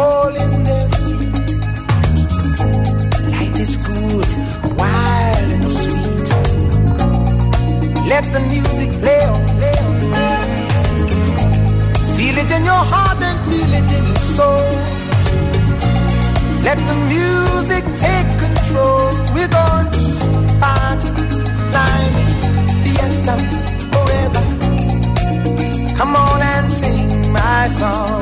in. Life is good, wild and sweet. Let the music play on. Feel it in your heart and feel it in your soul. Let the music take control. We're going to party, forever. Come on and sing my song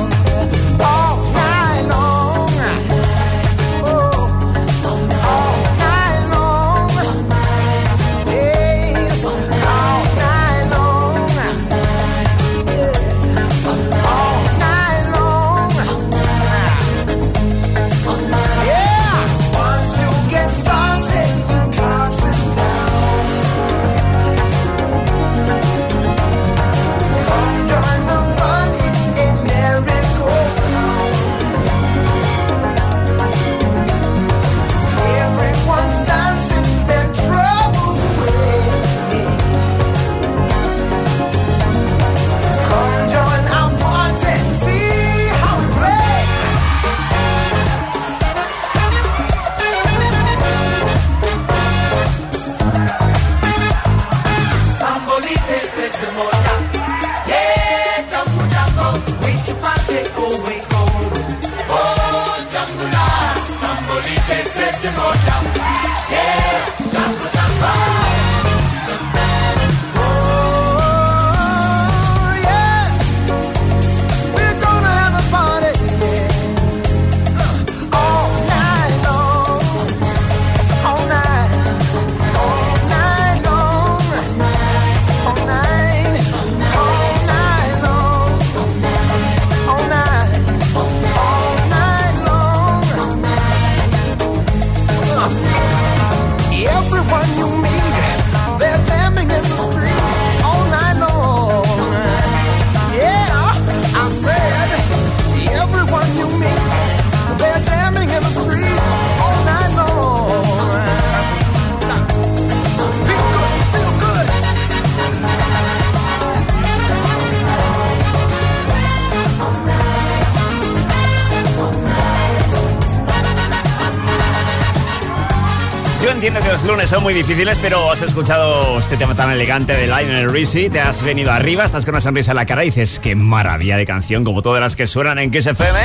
son muy difíciles, pero has escuchado este tema tan elegante de Lionel Richie, te has venido arriba, estás con una sonrisa en la cara y dices, qué maravilla de canción, como todas las que suenan en Kiss FM.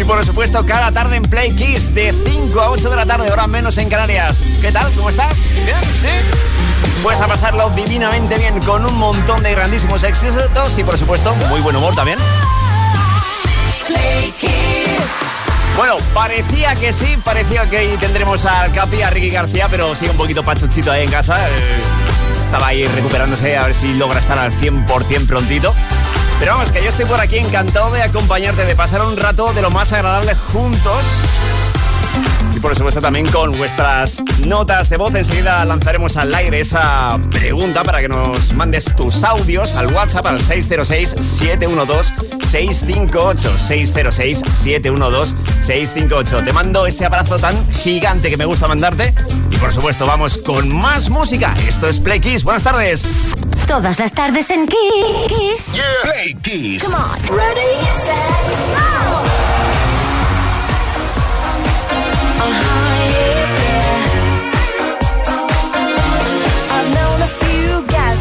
Y por supuesto, cada tarde en Play Kiss, de 5 a 8 de la tarde, hora menos en Canarias. ¿Qué tal? ¿Cómo estás? ¿Bien? ¿Sí? Pues a pasarlo divinamente bien con un montón de grandísimos éxitos y por supuesto, muy buen humor también. Bueno, parecía que sí, parecía que ahí tendremos al Capi, a Ricky García, pero sigue un poquito pachuchito ahí en casa. eh, estaba ahí recuperándose a ver si logra estar al 100% prontito. Pero vamos, que yo estoy por aquí encantado de acompañarte, de pasar un rato de lo más agradable juntos. Y por supuesto también con vuestras notas de voz. Enseguida lanzaremos al aire esa pregunta para que nos mandes tus audios al WhatsApp al 606-712-658. 606-712-658. Te mando ese abrazo tan gigante que me gusta mandarte. Y por supuesto vamos con más música. Esto es Play Kiss. Buenas tardes. Todas las tardes en Kiss. Play Kiss. Come on. Ready, set,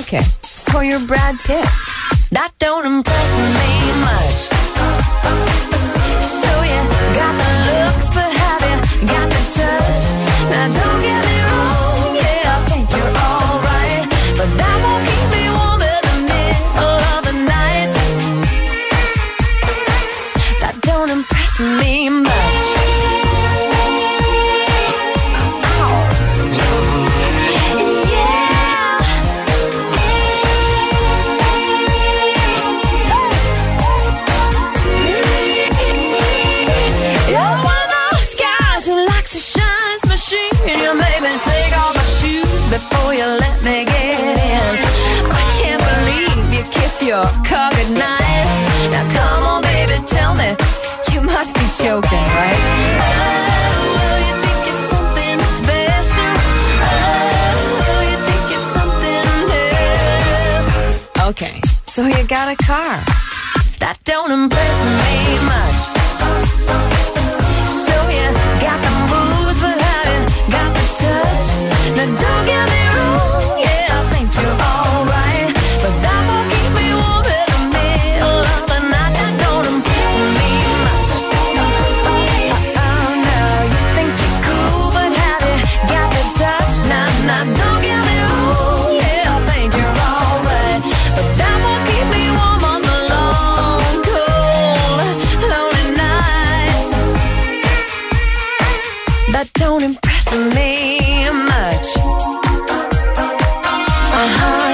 Okay, so you're Brad Pitt. That don't impress me much. So you got the looks, but have you got the touch? Now don't get me wrong, yeah, I think you're alright, but that won't keep me warm in the middle of the night. That don't impress me much. So you got a car. That don't impress me much. So you got the moves, but have you got the touch? Now don't get impressing me much. Uh huh.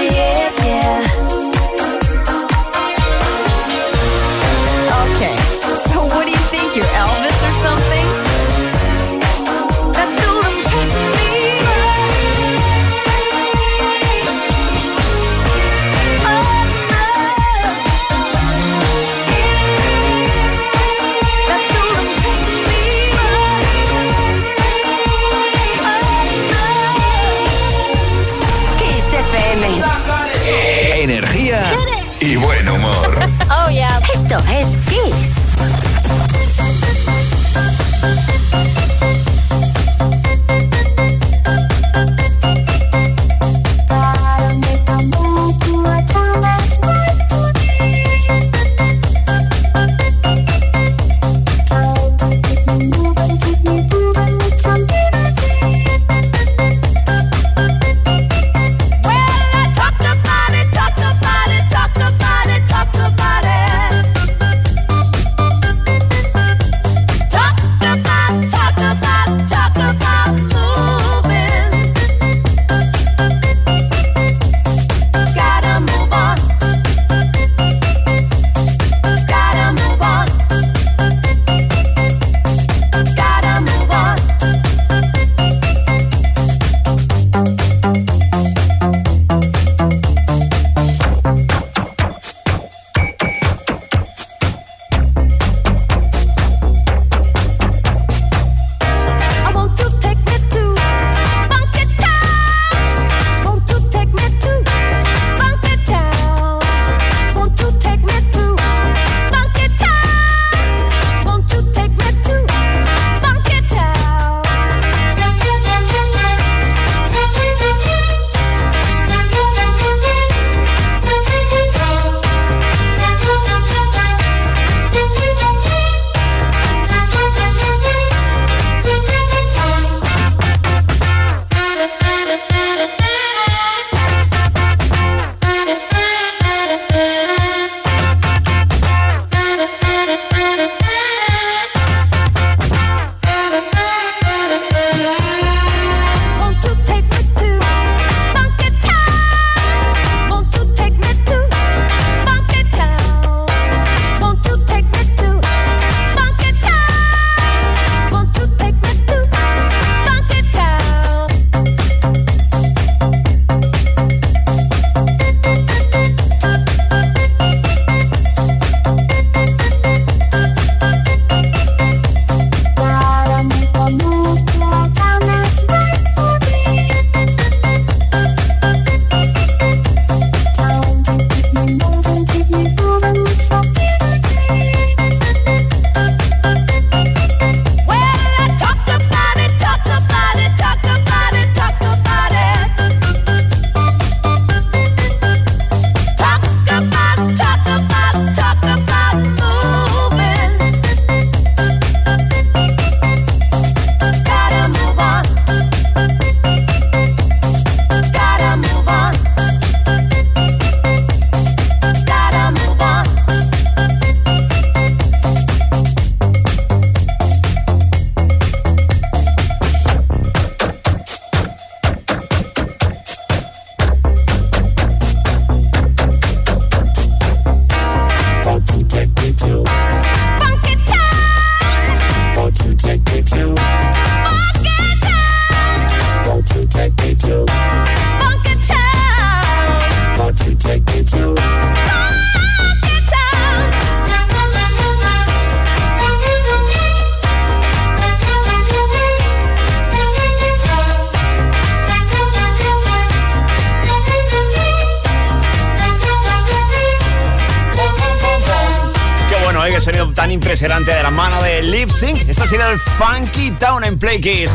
El Funky Town en Play Kiss.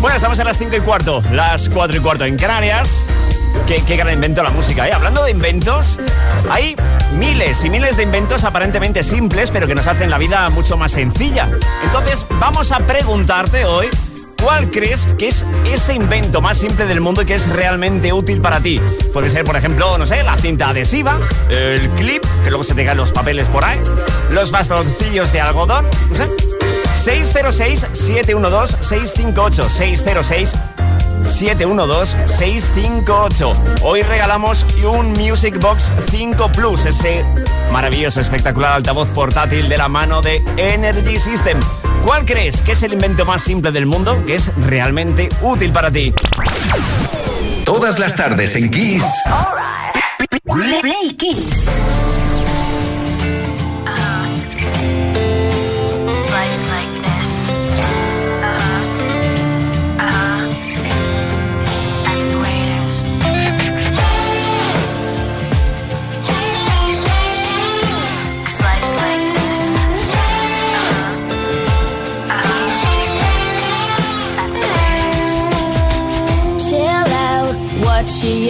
Bueno, estamos a las 5 y cuarto, las 4 y cuarto en Canarias. Qué, qué gran invento la música, ¿eh? Hablando de inventos, hay miles y miles de inventos aparentemente simples, pero que nos hacen la vida mucho más sencilla. Entonces, vamos a preguntarte hoy. ¿Cuál crees que es ese invento más simple del mundo y que es realmente útil para ti? Puede ser, por ejemplo, no sé, la cinta adhesiva, el clip, que luego se te caen los papeles por ahí, los bastoncillos de algodón, no sé. 606-712-658. 606-712-658. Hoy regalamos un Music Box 5 Plus, ese maravilloso, espectacular altavoz portátil de la mano de Energy System. ¿Cuál crees que es el invento más simple del mundo que es realmente útil para ti? Todas las tardes en Kiss. Play Kiss.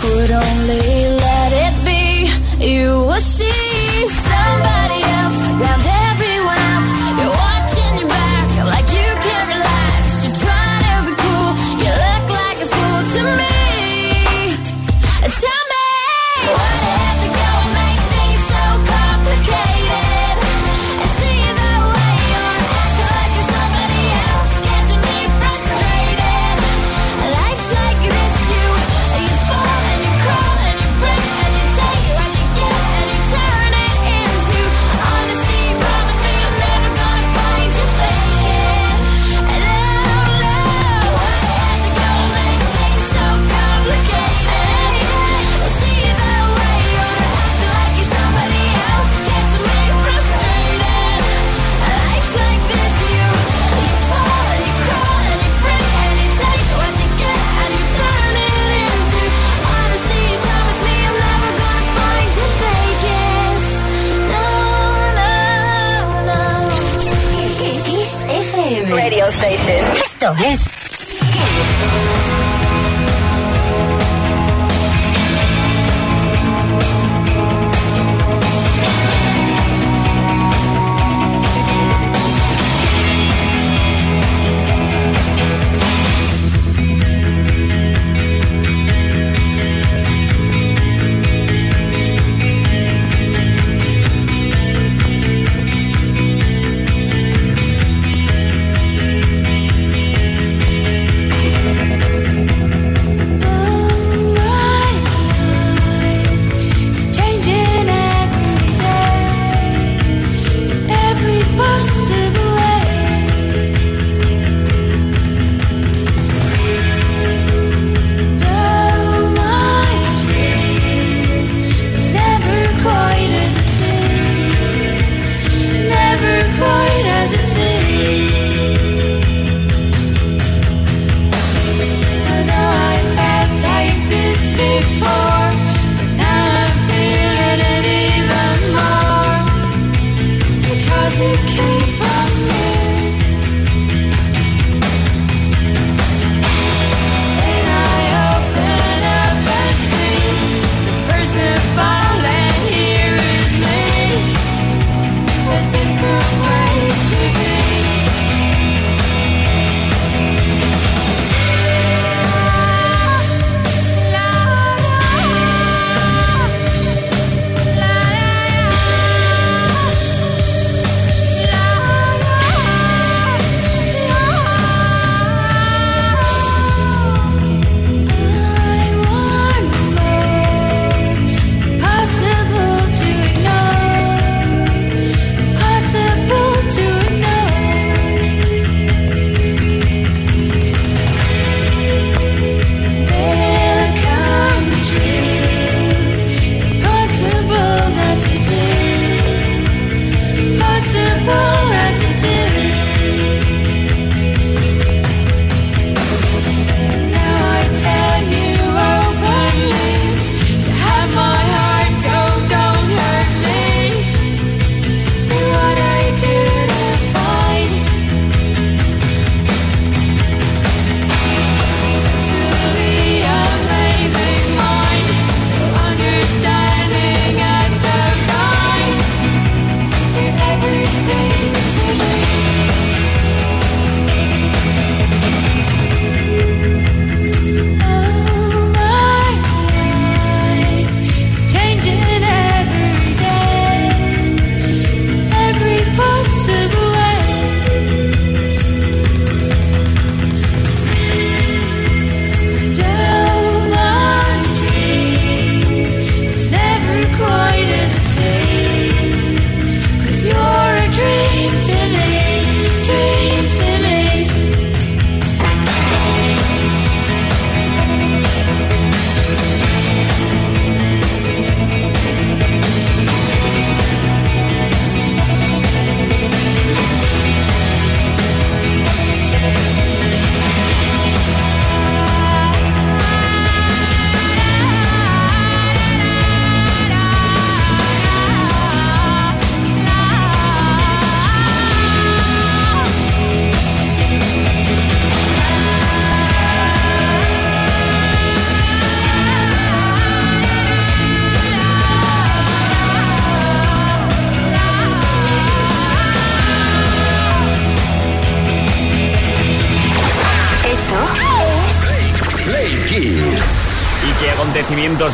could only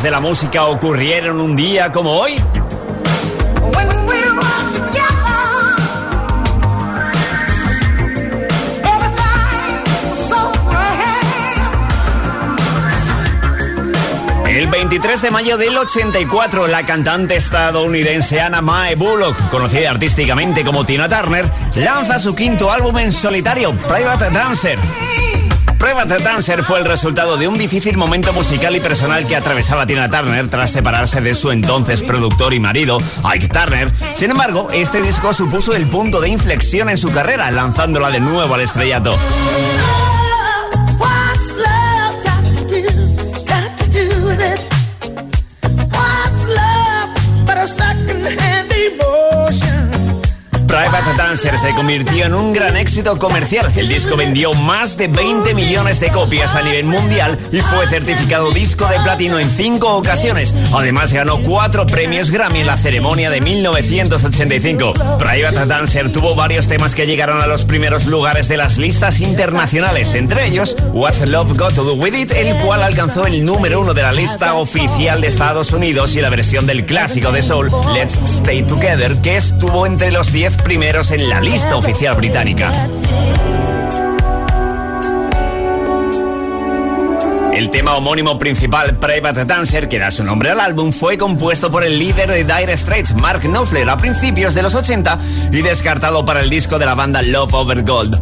de la música ocurrieron un día como hoy? El 23 de mayo del 84, la cantante estadounidense Anna Mae Bullock, conocida artísticamente como Tina Turner, lanza su quinto álbum en solitario, Private Dancer. Prueba de Dancer fue el resultado de un difícil momento musical y personal que atravesaba Tina Turner tras separarse de su entonces productor y marido, Ike Turner. Sin embargo, este disco supuso el punto de inflexión en su carrera, lanzándola de nuevo al estrellato. Bata Dancer se convirtió en un gran éxito comercial. El disco vendió más de 20 millones de copias a nivel mundial y fue certificado disco de platino en cinco ocasiones. Además, ganó cuatro premios Grammy en la ceremonia de 1985. Private Dancer tuvo varios temas que llegaron a los primeros lugares de las listas internacionales, entre ellos What's Love Got to Do With It, el cual alcanzó el número uno de la lista oficial de Estados Unidos y la versión del clásico de Soul, Let's Stay Together, que estuvo entre los 10 primeros en la lista oficial británica. El tema homónimo principal, Private Dancer, que da su nombre al álbum, fue compuesto por el líder de Dire Straits, Mark Knopfler, a principios de los 80 y descartado para el disco de la banda Love Over Gold.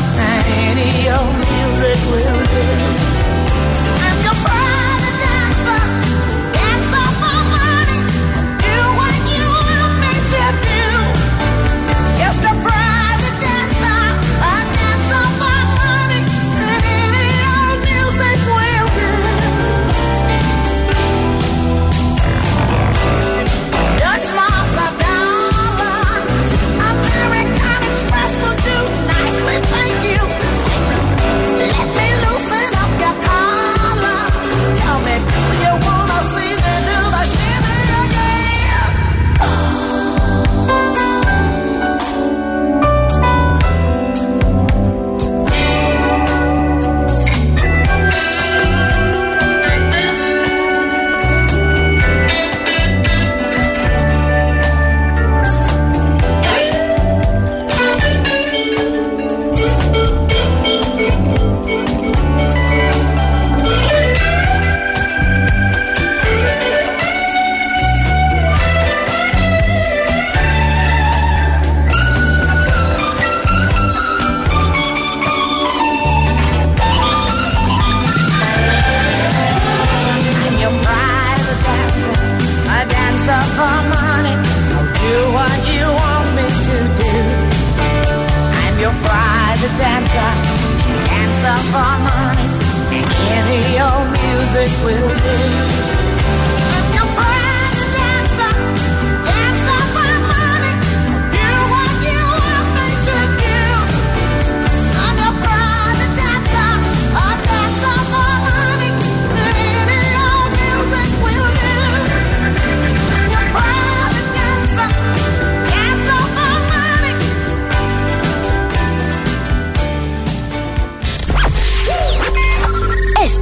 and any old music will do.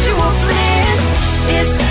perpetual bliss. It's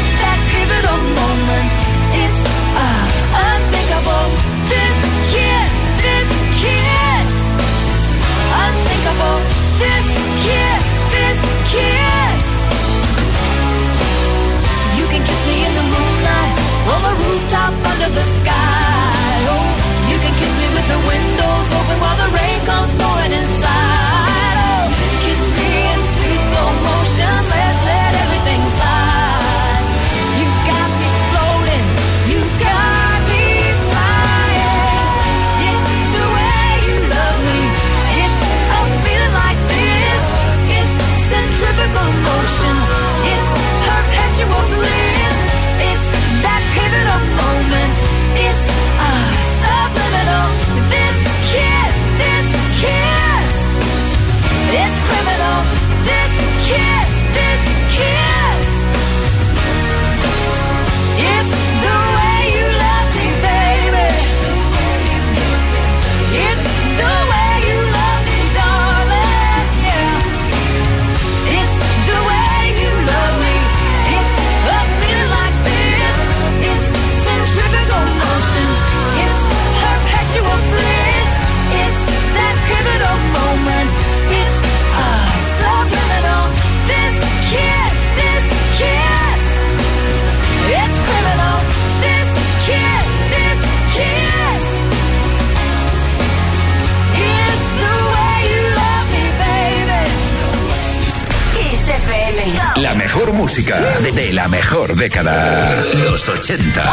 mejor música de, la mejor década. Los 80.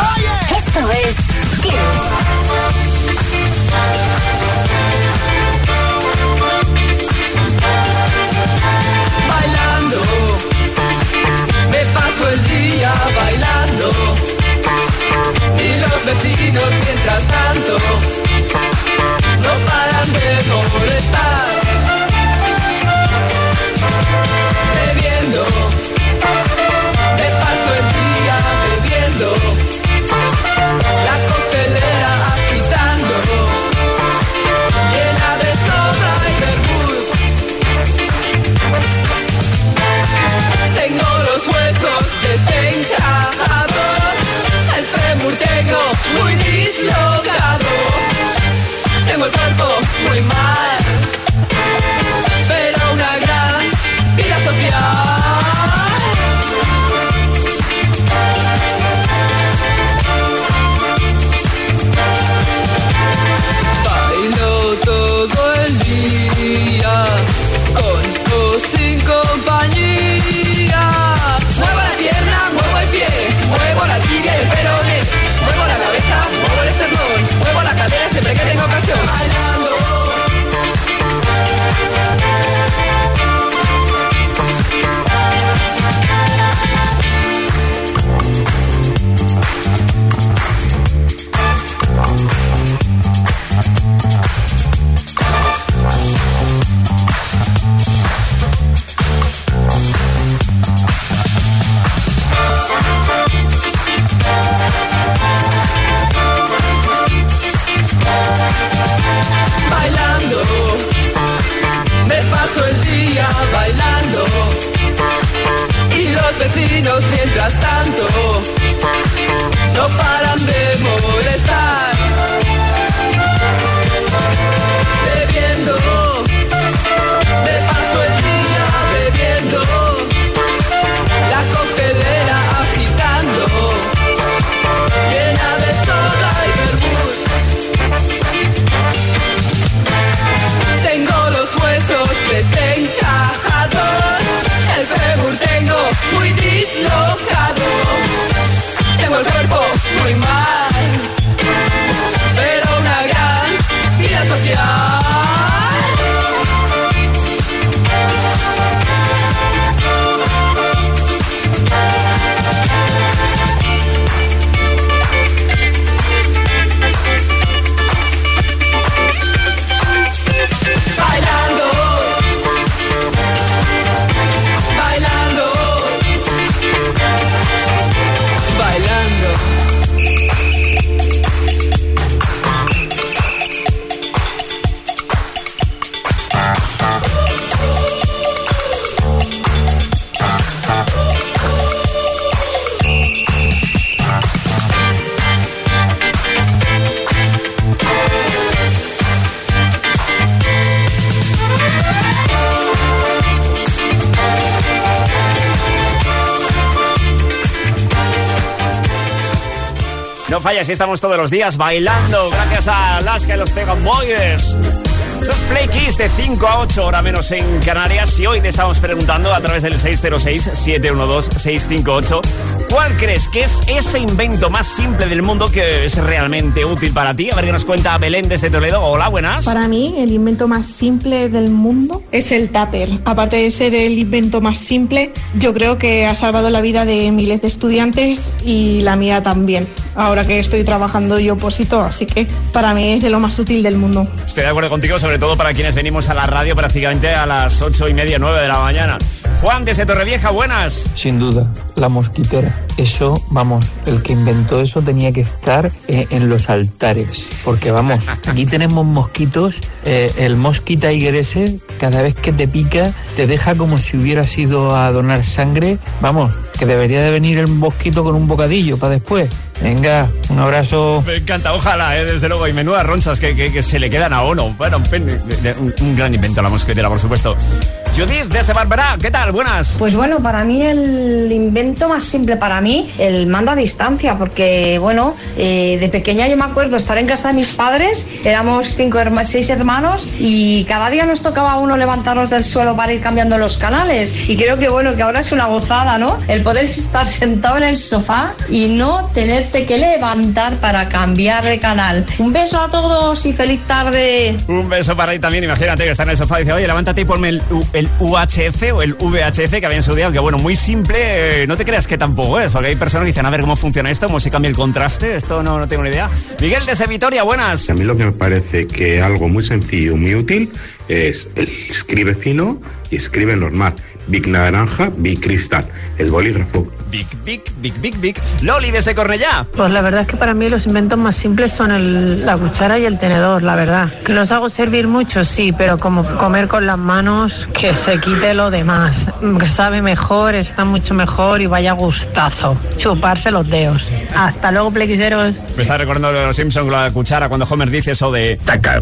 Esto es Kiss. Falla, si estamos todos los días bailando, gracias a Alaska y los. Esto es Play Kiss de 5 a 8, hora menos en Canarias. Y hoy te estamos preguntando a través del 606-712-658, ¿cuál crees que es ese invento más simple del mundo que es realmente útil para ti? A ver qué nos cuenta Belén desde Toledo. Hola, buenas. Para mí, el invento más simple del mundo es el tupper. Aparte de ser el invento más simple, yo creo que ha salvado la vida de miles de estudiantes y la mía también. Ahora que estoy trabajando yo oposito, así que para mí es de lo más útil del mundo. Estoy de acuerdo contigo, sobre todo para quienes venimos a la radio prácticamente a las ocho y media, nueve de la mañana. Juan, desde Torrevieja, buenas. Sin duda, la mosquitera. Eso, vamos, el que inventó eso tenía que estar eh, en los altares. Porque vamos, aquí tenemos mosquitos, eh, el mosquita ese, cada vez que te pica, te deja como si hubieras ido a donar sangre. Vamos, que debería de venir el mosquito con un bocadillo para después. Venga, un abrazo. Me encanta, ojalá, eh, desde luego. Y menudas ronchas que, que- que se le quedan a uno. Bueno, un, un gran invento la mosquetera, por supuesto. Judith, desde Barberá, ¿qué tal? Buenas. Pues bueno, para mí el invento más simple para mí, el mando a distancia, porque bueno, eh, de pequeña yo me acuerdo estar en casa de mis padres, éramos cinco herma- seis hermanos y cada día nos tocaba a uno levantarnos del suelo para ir cambiando los canales. Y creo que bueno, que ahora es una gozada, ¿no? El poder estar sentado en el sofá y no tenerte que levantar para cambiar de canal. Un beso a todos y feliz tarde. Un beso para ahí también. Imagínate que está en el sofá y dice, oye, levántate y ponme el, el UHF o el VHF que había en su día. Que bueno, muy simple. eh, no te creas que tampoco es, porque hay personas que dicen, a ver cómo funciona esto, cómo se cambia el contraste. Esto no, no tengo ni idea. Miguel desde Vitoria, buenas. A mí lo que me parece que algo muy sencillo, muy útil, es el escribe fino y escribe normal. Big naranja, big cristal. El bolígrafo. Big, big, big, big, big. Loli desde Cornellá. Pues la verdad es que para mí los inventos más simples son el- la cuchara y el tenedor, la verdad. Que los hago servir mucho, sí, pero como comer con las manos, que se quite lo demás. Sabe mejor, está mucho mejor y vaya gustazo. Chuparse los dedos. Hasta luego, plequiseros. Me está recordando de los Simpsons con la cuchara cuando Homer dice eso de... Taca,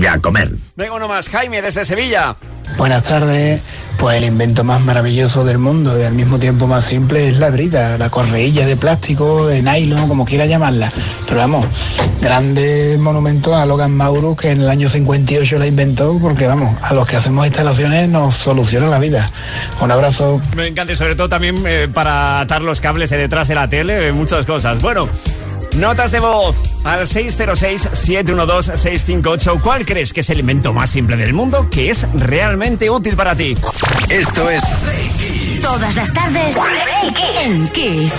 ya comer. Venga uno más, Jaime desde Sevilla. Buenas tardes. Pues el invento más maravilloso del mundo y al mismo tiempo más simple es la brida, la correilla de plástico, de nylon, como quiera llamarla. Pero vamos, grande monumento a Logan Mauro que en el año 58 la inventó porque vamos, a los que hacemos instalaciones nos soluciona la vida. Un abrazo. Me encanta y sobre todo también eh, para atar los cables de detrás de la tele, eh, muchas cosas. Bueno, notas de voz al 606-712-658. ¿Cuál crees que es el invento más simple del mundo que es realmente útil para ti? Esto es Todas las tardes en Kiss.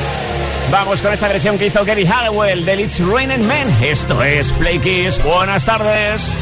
Vamos con esta versión que hizo Gary Hallowell del It's Raining Men. Esto es Play Kiss. Buenas tardes.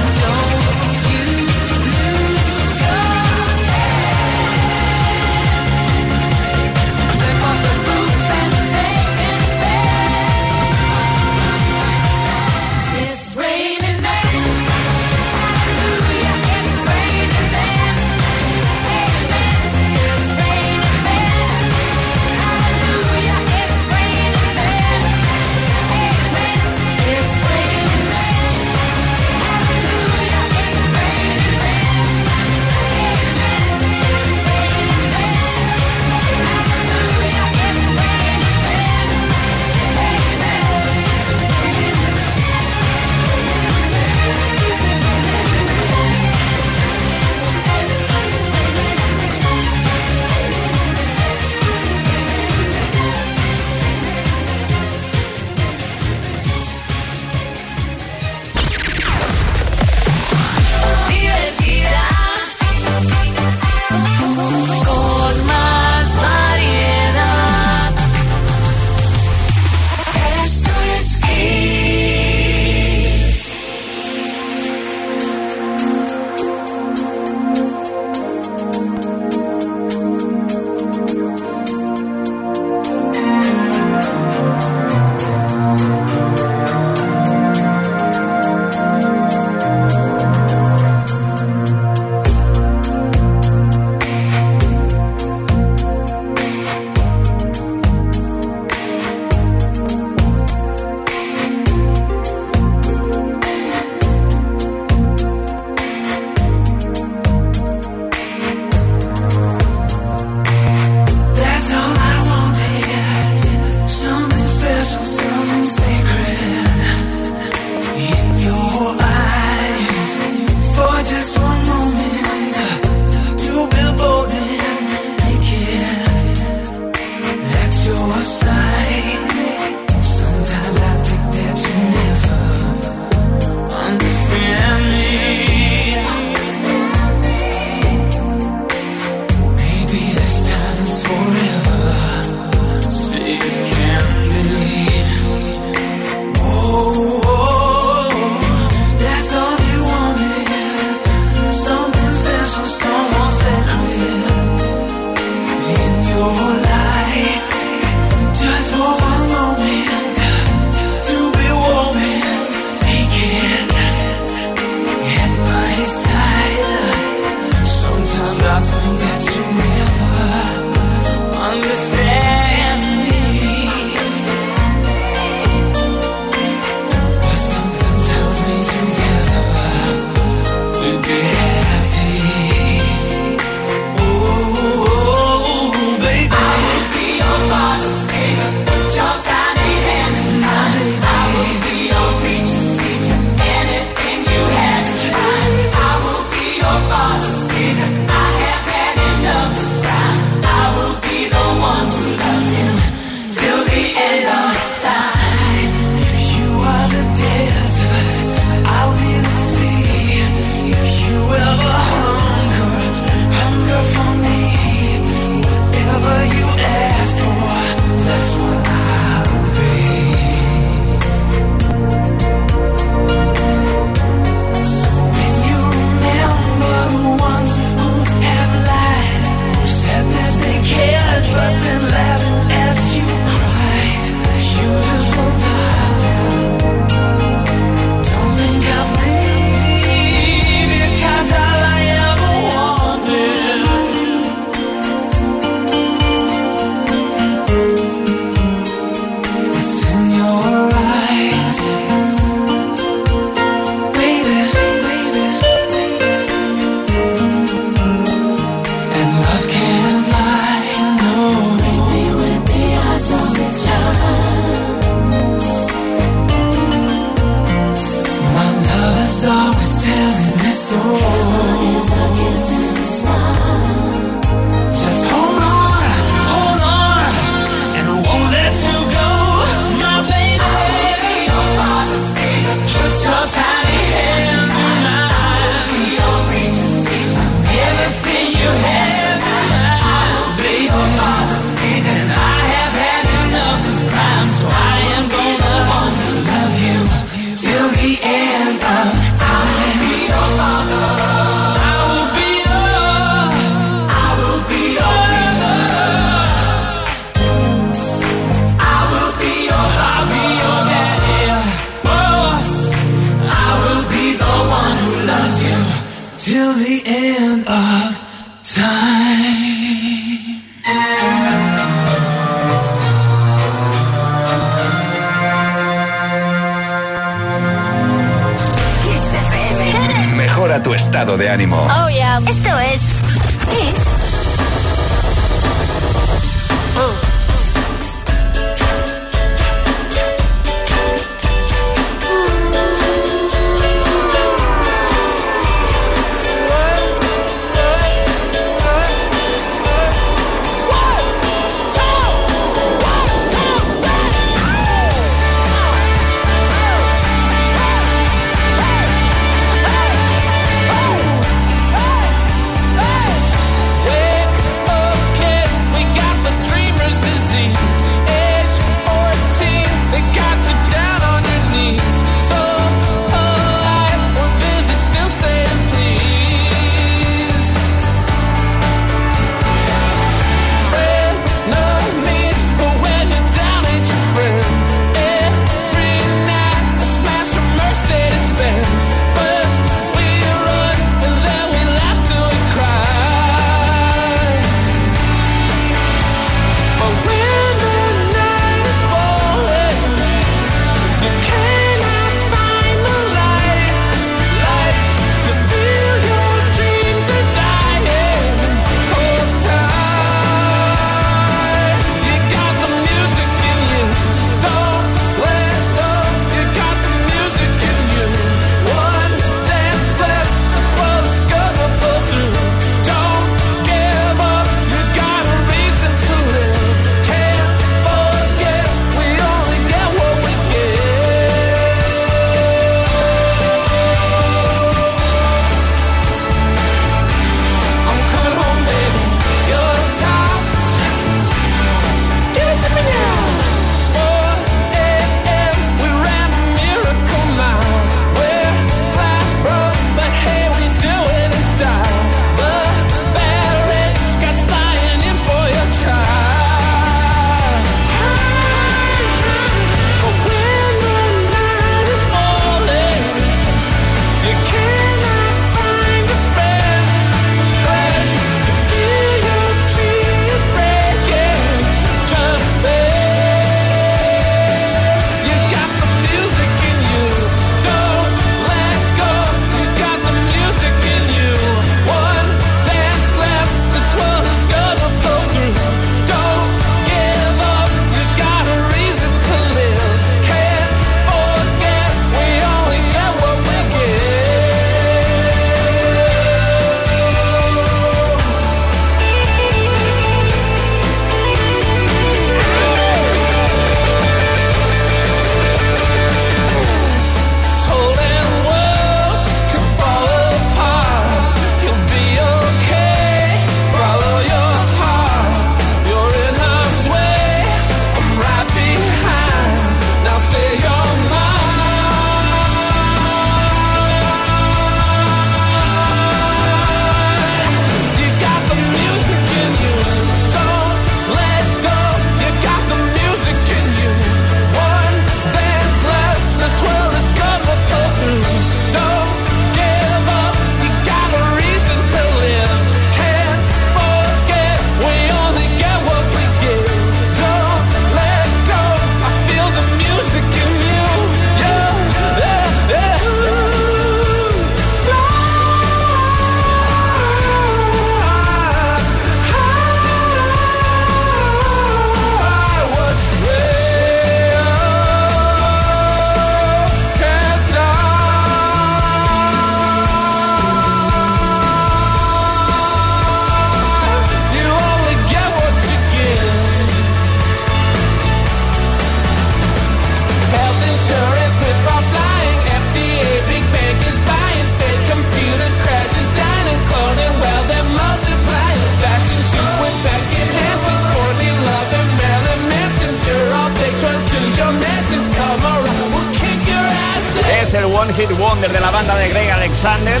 Sander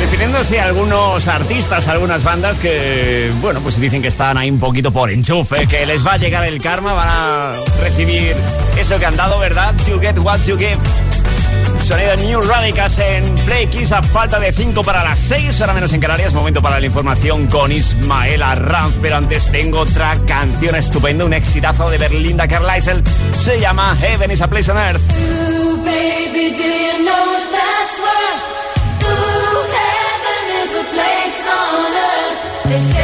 definiéndose algunos artistas, algunas bandas que, bueno, pues dicen que están ahí un poquito por enchufe, que les va a llegar el karma, van a recibir eso que han dado, ¿verdad? You get what you give. Sonido New Radicals en Play Kiss a falta de 5 para las 6, ahora menos en Canarias. Momento para la información con Ismaela Ranz. Pero antes tengo otra canción estupenda, un exitazo de Berlinda Carlisle. Se llama Heaven is a Place on Earth. place on earth.